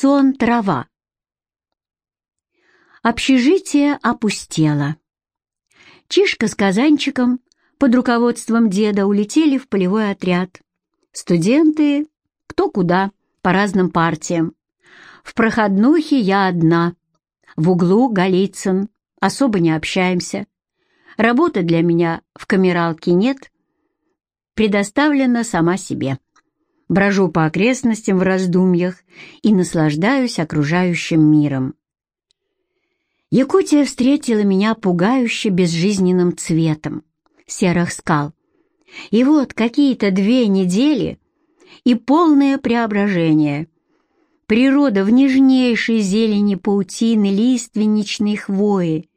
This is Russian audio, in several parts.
сон трава. Общежитие опустело. Чишка с Казанчиком под руководством деда улетели в полевой отряд. Студенты кто куда, по разным партиям. В проходнухе я одна. В углу Голицын. Особо не общаемся. Работы для меня в камералке нет. Предоставлена сама себе. Брожу по окрестностям в раздумьях и наслаждаюсь окружающим миром. Якутия встретила меня пугающе безжизненным цветом серых скал. И вот какие-то две недели и полное преображение. Природа в нежнейшей зелени паутины лиственничной хвои,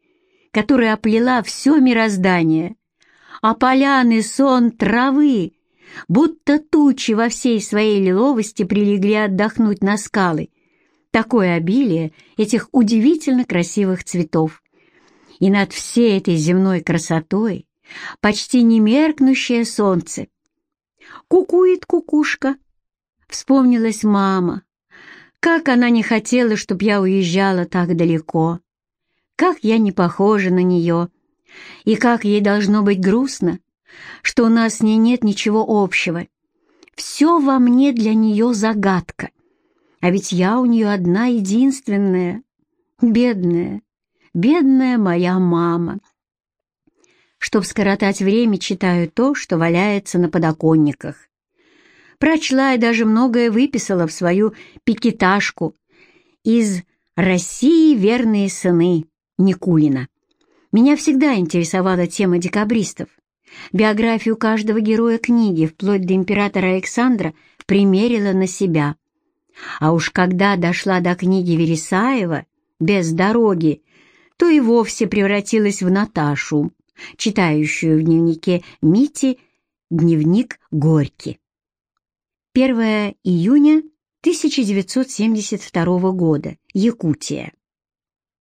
которая оплела все мироздание, а поляны сон травы, будто тучи во всей своей лиловости прилегли отдохнуть на скалы — такое обилие этих удивительно красивых цветов. И над всей этой земной красотой почти не меркнущее солнце. Кукует кукушка. Вспомнилась мама. Как она не хотела, чтоб я уезжала так далеко. Как я не похожа на нее. И как ей должно быть грустно, что у нас с ней нет ничего общего. Все во мне для нее загадка. А ведь я у нее одна единственная. Бедная, бедная моя мама. Чтоб скоротать время, читаю то, что валяется на подоконниках. Прочла и даже многое выписала в свою пикеташку из «России верные сыны» Никулина. Меня всегда интересовала тема декабристов. Биографию каждого героя книги, вплоть до императора Александра, примерила на себя. А уж когда дошла до книги Вересаева «Без дороги», то и вовсе превратилась в Наташу, читающую в дневнике Мити «Дневник Горьки». 1 июня 1972 года. Якутия.